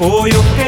Oh your.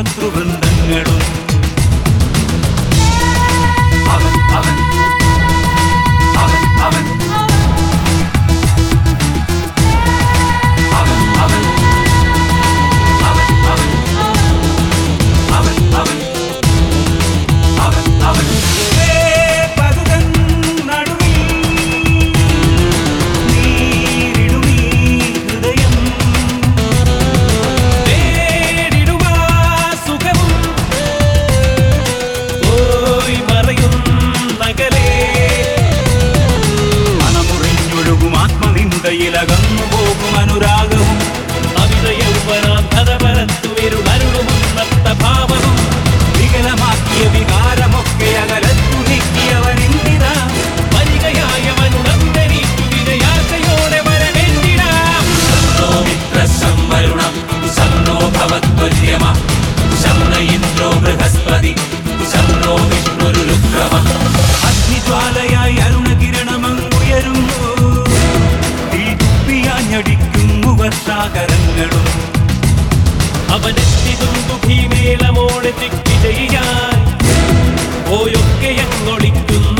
ശത്രുബന്ധങ്ങളും Thilagam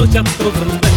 Будуть автогрунти.